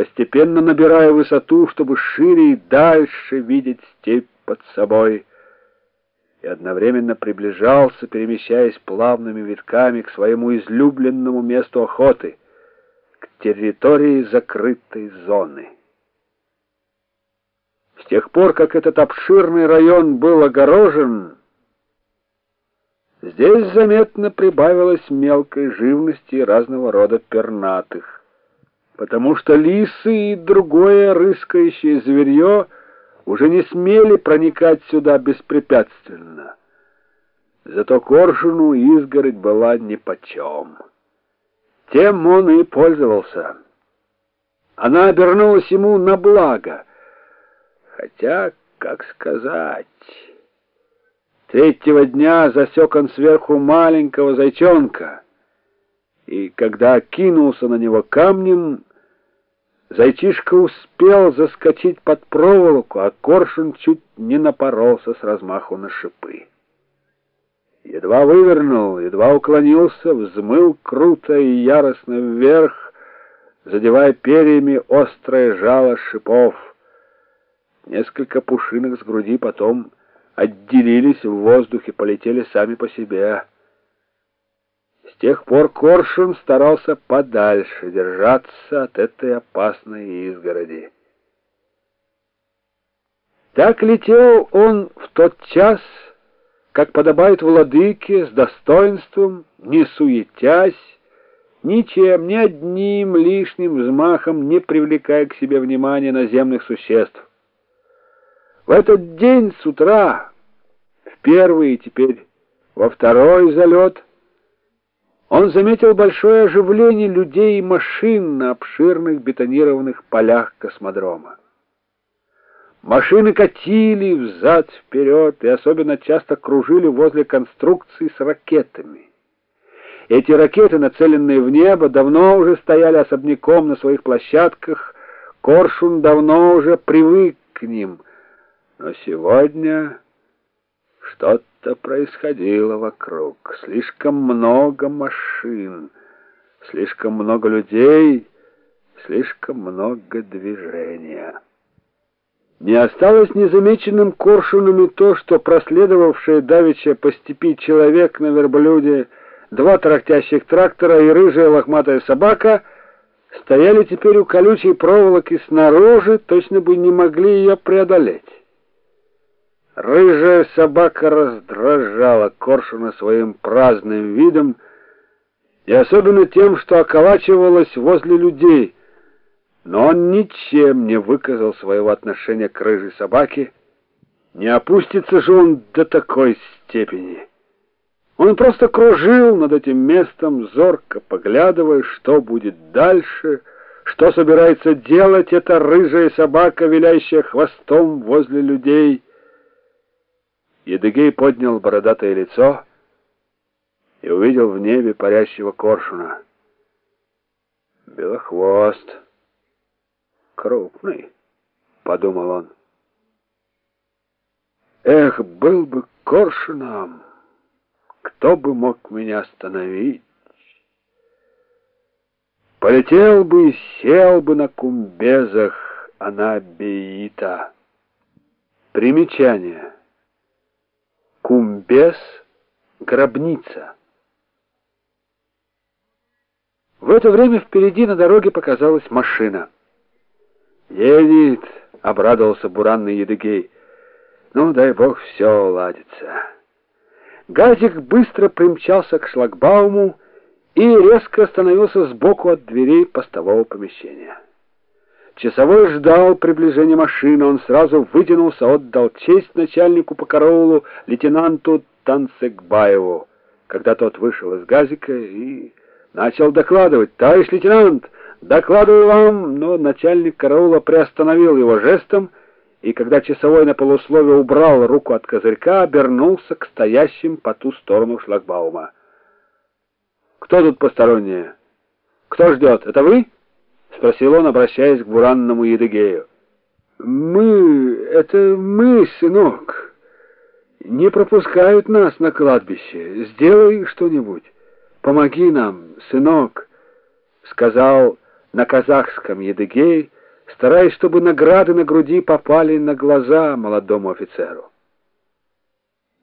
постепенно набирая высоту, чтобы шире и дальше видеть степь под собой, и одновременно приближался, перемещаясь плавными витками к своему излюбленному месту охоты, к территории закрытой зоны. С тех пор, как этот обширный район был огорожен, здесь заметно прибавилось мелкой живности и разного рода пернатых, потому что лисы и другое рыскающее зверье уже не смели проникать сюда беспрепятственно. Зато коршуну изгородь была нипочем. Тем он и пользовался. Она обернулась ему на благо — Хотя, как сказать... Третьего дня засек он сверху маленького зайчонка, и когда кинулся на него камнем, зайчишка успел заскочить под проволоку, а коршун чуть не напоролся с размаху на шипы. Едва вывернул, едва уклонился, взмыл круто и яростно вверх, задевая перьями острое жало шипов. Несколько пушинок с груди потом отделились в воздухе, полетели сами по себе. С тех пор Коршун старался подальше держаться от этой опасной изгороди. Так летел он в тот час, как подобает владыке, с достоинством, не суетясь, ничем, ни одним лишним взмахом не привлекая к себе внимания наземных существ. В этот день с утра, в первый и теперь во второй залет, он заметил большое оживление людей и машин на обширных бетонированных полях космодрома. Машины катили взад-вперед и особенно часто кружили возле конструкций с ракетами. Эти ракеты, нацеленные в небо, давно уже стояли особняком на своих площадках, Коршун давно уже привык к ним — но сегодня что-то происходило вокруг. Слишком много машин, слишком много людей, слишком много движения. Не осталось незамеченным коршунами то, что проследовавшие давеча по степи человек на верблюде, два трактящих трактора и рыжая лохматая собака стояли теперь у колючей проволоки снаружи, точно бы не могли ее преодолеть. Рыжая собака раздражала Коршуна своим праздным видом и особенно тем, что околачивалась возле людей, но он ничем не выказал своего отношения к рыжей собаке, не опустится же он до такой степени. Он просто кружил над этим местом, зорко поглядывая, что будет дальше, что собирается делать эта рыжая собака, виляющая хвостом возле людей — Едыгей поднял бородатое лицо и увидел в небе парящего коршуна. «Белохвост! Крупный!» — подумал он. «Эх, был бы коршуном! Кто бы мог меня остановить?» Полетел бы и сел бы на кумбезах Анабиита. Примечание. Кумбес — гробница. В это время впереди на дороге показалась машина. «Едет!» — обрадовался буранный Едыгей. «Ну, дай бог, все ладится». Газик быстро примчался к шлагбауму и резко остановился сбоку от дверей постового помещения. Часовой ждал приближения машины, он сразу вытянулся, отдал честь начальнику по караулу, лейтенанту Танцекбаеву, когда тот вышел из газика и начал докладывать. «Товарищ лейтенант, докладываю вам!» Но начальник караула приостановил его жестом, и когда часовой на полусловие убрал руку от козырька, обернулся к стоящим по ту сторону шлагбаума. «Кто тут посторонние? Кто ждет? Это вы?» — спросил он, обращаясь к буранному Едыгею. «Мы... это мы, сынок. Не пропускают нас на кладбище. Сделай что-нибудь. Помоги нам, сынок», — сказал на казахском Едыгее, стараясь, чтобы награды на груди попали на глаза молодому офицеру.